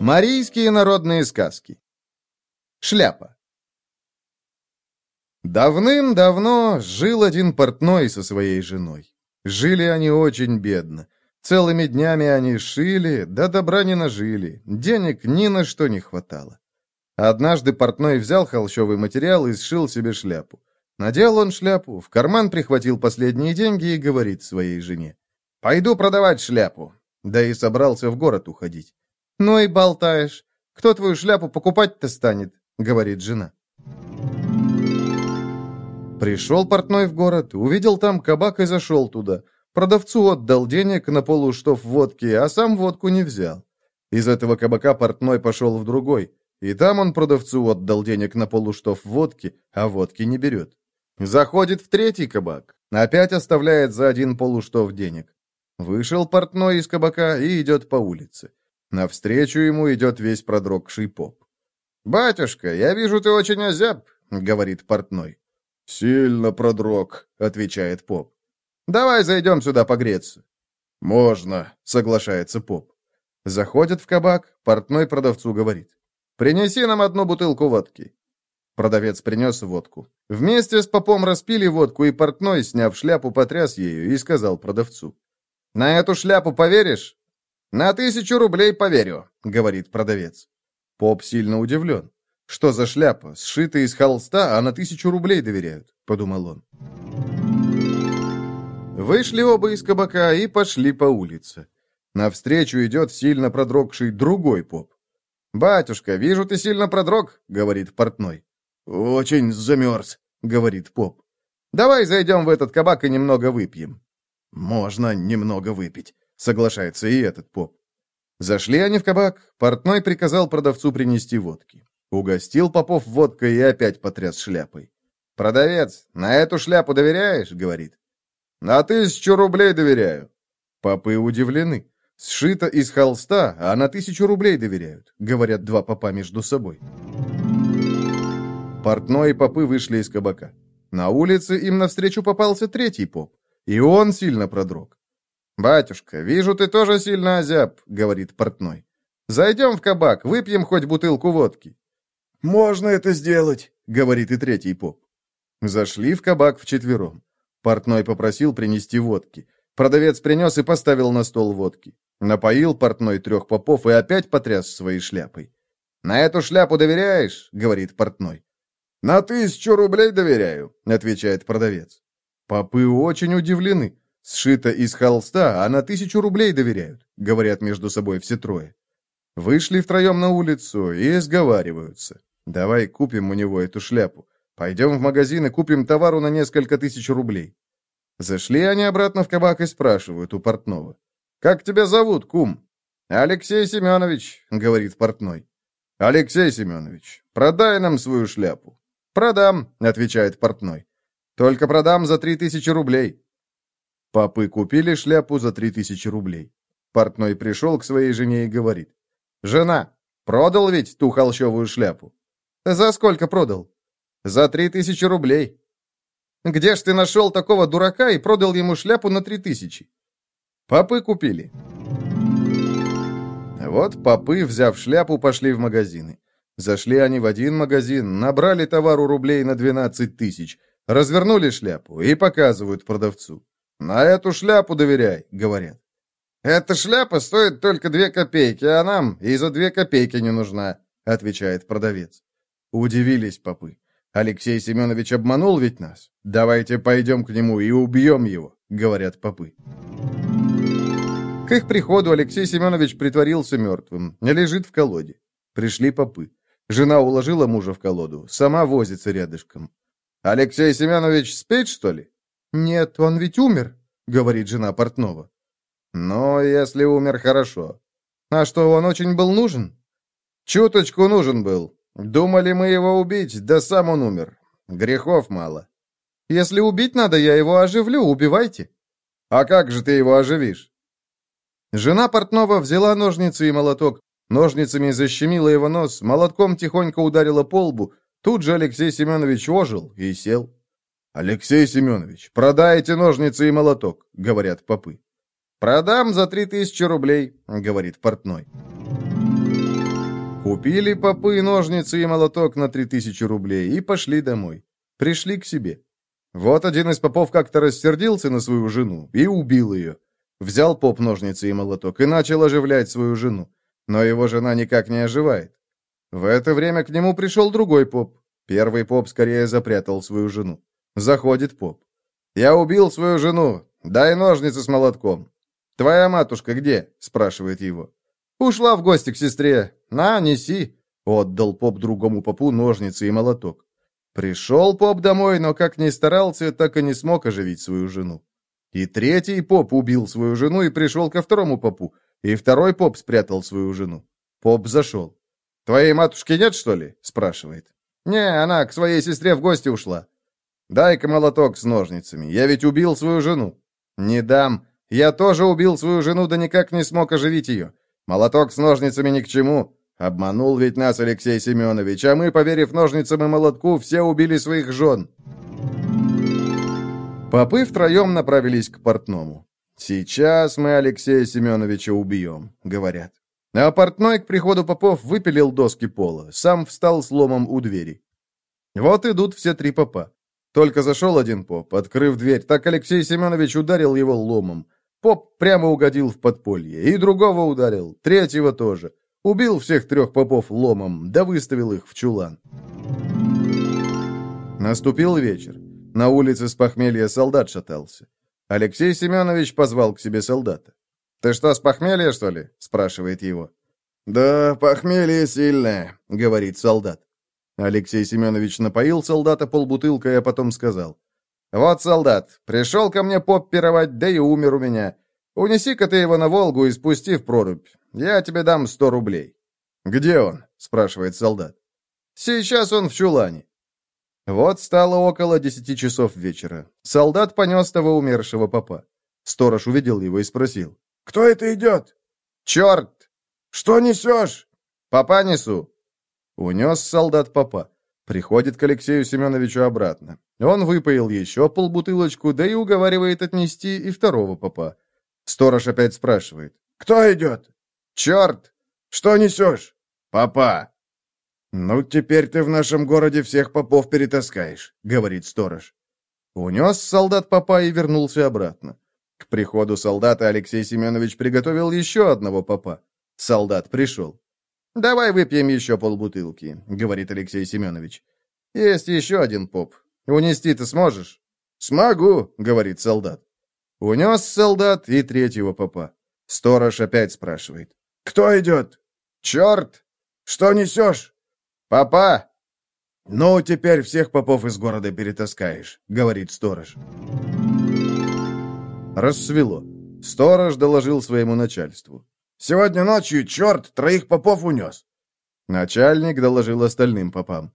Марийские народные сказки. Шляпа. Давным-давно жил один портной со своей женой. Жили они очень бедно. Целыми днями они шили, да добра не нажили, денег ни на что не хватало. Однажды портной взял холщовый материал и сшил себе шляпу. Надел он шляпу, в карман прихватил последние деньги и говорит своей жене. «Пойду продавать шляпу». Да и собрался в город уходить. «Ну и болтаешь. Кто твою шляпу покупать-то станет?» — говорит жена. Пришел портной в город, увидел там кабак и зашел туда. Продавцу отдал денег на полуштов водки, а сам водку не взял. Из этого кабака портной пошел в другой. И там он продавцу отдал денег на полуштов водки, а водки не берет. Заходит в третий кабак, опять оставляет за один полуштов денег. Вышел портной из кабака и идет по улице. Навстречу ему идет весь продрогший поп. «Батюшка, я вижу, ты очень озяб», — говорит портной. «Сильно продрог», — отвечает поп. «Давай зайдем сюда погреться». «Можно», — соглашается поп. Заходит в кабак, портной продавцу говорит. «Принеси нам одну бутылку водки». Продавец принес водку. Вместе с попом распили водку, и портной, сняв шляпу, потряс ею и сказал продавцу. «На эту шляпу поверишь?» «На тысячу рублей поверю», — говорит продавец. Поп сильно удивлен. «Что за шляпа? Сшитая из холста, а на тысячу рублей доверяют», — подумал он. Вышли оба из кабака и пошли по улице. Навстречу идет сильно продрогший другой поп. «Батюшка, вижу, ты сильно продрог», — говорит портной. «Очень замерз», — говорит поп. «Давай зайдем в этот кабак и немного выпьем». «Можно немного выпить», — соглашается и этот поп. Зашли они в кабак, портной приказал продавцу принести водки. Угостил Попов водкой и опять потряс шляпой. «Продавец, на эту шляпу доверяешь?» — говорит. «На тысячу рублей доверяю». Попы удивлены. Сшито из холста, а на тысячу рублей доверяют, говорят два попа между собой. Портной и попы вышли из кабака. На улице им навстречу попался третий поп, и он сильно продрог. «Батюшка, вижу, ты тоже сильно озяб», — говорит портной. «Зайдем в кабак, выпьем хоть бутылку водки». «Можно это сделать», — говорит и третий поп. Зашли в кабак вчетвером. Портной попросил принести водки. Продавец принес и поставил на стол водки. Напоил портной трех попов и опять потряс своей шляпой. «На эту шляпу доверяешь?» — говорит портной. «На тысячу рублей доверяю», — отвечает продавец. Попы очень удивлены. Сшито из холста, а на тысячу рублей доверяют, — говорят между собой все трое. Вышли втроем на улицу и сговариваются. Давай купим у него эту шляпу. Пойдем в магазин и купим товару на несколько тысяч рублей. Зашли они обратно в кабак и спрашивают у портного. «Как тебя зовут, кум?» «Алексей Семенович», — говорит портной. «Алексей Семенович, продай нам свою шляпу». «Продам», — отвечает портной. «Только продам за три тысячи рублей». Папы купили шляпу за три тысячи рублей. Портной пришел к своей жене и говорит. «Жена, продал ведь ту холщовую шляпу?» «За сколько продал?» «За три тысячи рублей». Где ж ты нашел такого дурака и продал ему шляпу на три тысячи? Попы купили. Вот попы, взяв шляпу, пошли в магазины. Зашли они в один магазин, набрали товару рублей на 12 тысяч, развернули шляпу и показывают продавцу. «На эту шляпу доверяй», — говорят. «Эта шляпа стоит только две копейки, а нам и за две копейки не нужна», — отвечает продавец. Удивились попы. Алексей Семенович обманул ведь нас. Давайте пойдем к нему и убьем его, говорят попы. К их приходу Алексей Семенович притворился мертвым, лежит в колоде. Пришли попы. Жена уложила мужа в колоду, сама возится рядышком. «Алексей Семенович спит, что ли?» «Нет, он ведь умер», — говорит жена портного. «Ну, если умер, хорошо. А что, он очень был нужен?» «Чуточку нужен был. Думали мы его убить, да сам он умер. Грехов мало. Если убить надо, я его оживлю, убивайте. А как же ты его оживишь? Жена портного взяла ножницы и молоток, ножницами защемила его нос, молотком тихонько ударила по лбу. Тут же Алексей Семенович ожил и сел. «Алексей Семенович, продай ножницы и молоток», — говорят попы. «Продам за три тысячи рублей», — говорит портной. Купили попы, ножницы и молоток на три тысячи рублей и пошли домой. Пришли к себе. Вот один из попов как-то рассердился на свою жену и убил ее. Взял поп ножницы и молоток и начал оживлять свою жену. Но его жена никак не оживает. В это время к нему пришел другой поп. Первый поп скорее запрятал свою жену. Заходит поп. «Я убил свою жену. Дай ножницы с молотком». «Твоя матушка где?» – спрашивает его. «Ушла в гости к сестре. На, неси!» Отдал поп другому попу ножницы и молоток. Пришел поп домой, но как ни старался, так и не смог оживить свою жену. И третий поп убил свою жену и пришел ко второму попу, и второй поп спрятал свою жену. Поп зашел. «Твоей матушки нет, что ли?» – спрашивает. «Не, она к своей сестре в гости ушла». «Дай-ка молоток с ножницами, я ведь убил свою жену». «Не дам. Я тоже убил свою жену, да никак не смог оживить ее. Молоток с ножницами ни к чему. Обманул ведь нас Алексей Семенович, а мы, поверив ножницам и молотку, все убили своих жен. Попы втроем направились к портному. «Сейчас мы Алексея Семеновича убьем», — говорят. А портной к приходу попов выпилил доски пола, сам встал с ломом у двери. Вот идут все три попа. Только зашел один поп, открыв дверь, так Алексей Семенович ударил его ломом. Поп прямо угодил в подполье. И другого ударил, третьего тоже. Убил всех трех попов ломом, да выставил их в чулан. Наступил вечер. На улице с похмелья солдат шатался. Алексей Семенович позвал к себе солдата. «Ты что, с похмелья, что ли?» – спрашивает его. «Да, похмелье сильное», — говорит солдат. Алексей Семенович напоил солдата полбутылкой, а потом сказал. «Вот, солдат, пришел ко мне поп пировать, да и умер у меня. Унеси-ка ты его на Волгу и спусти в прорубь. Я тебе дам сто рублей». «Где он?» — спрашивает солдат. «Сейчас он в чулане». Вот стало около десяти часов вечера. Солдат понес того умершего попа. Сторож увидел его и спросил. «Кто это идет?» «Черт!» «Что несешь?» «Попа несу». Унес солдат попа. Приходит к Алексею Семеновичу обратно. Он выпоил еще полбутылочку, да и уговаривает отнести и второго попа. Сторож опять спрашивает. «Кто идет?» «Черт!» «Что несешь?» «Попа!» «Ну, теперь ты в нашем городе всех попов перетаскаешь», — говорит сторож. Унес солдат попа и вернулся обратно. К приходу солдата Алексей Семенович приготовил еще одного попа. Солдат пришел. «Давай выпьем еще полбутылки», — говорит Алексей Семенович. «Есть еще один поп. Унести ты сможешь?» «Смогу», — говорит солдат. Унес солдат и третьего попа. Сторож опять спрашивает. «Кто идет?» «Черт!» «Что несешь?» «Попа!» «Ну, теперь всех попов из города перетаскаешь», — говорит сторож. Рассвело. Сторож доложил своему начальству. Сегодня ночью черт троих попов унес». Начальник доложил остальным попам.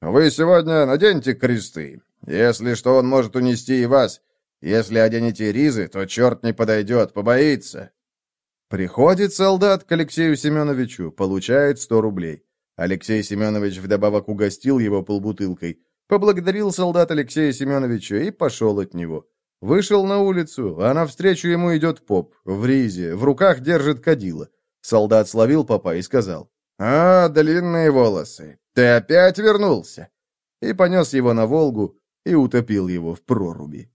«Вы сегодня наденьте кресты. Если что, он может унести и вас. Если оденете ризы, то черт не подойдет, побоится». Приходит солдат к Алексею Семеновичу, получает сто рублей. Алексей Семенович вдобавок угостил его полбутылкой, поблагодарил солдат Алексея Семеновича и пошел от него. Вышел на улицу, а навстречу ему идет поп, в ризе, в руках держит кадила. Солдат словил попа и сказал, «А, длинные волосы, ты опять вернулся!» И понес его на Волгу и утопил его в проруби.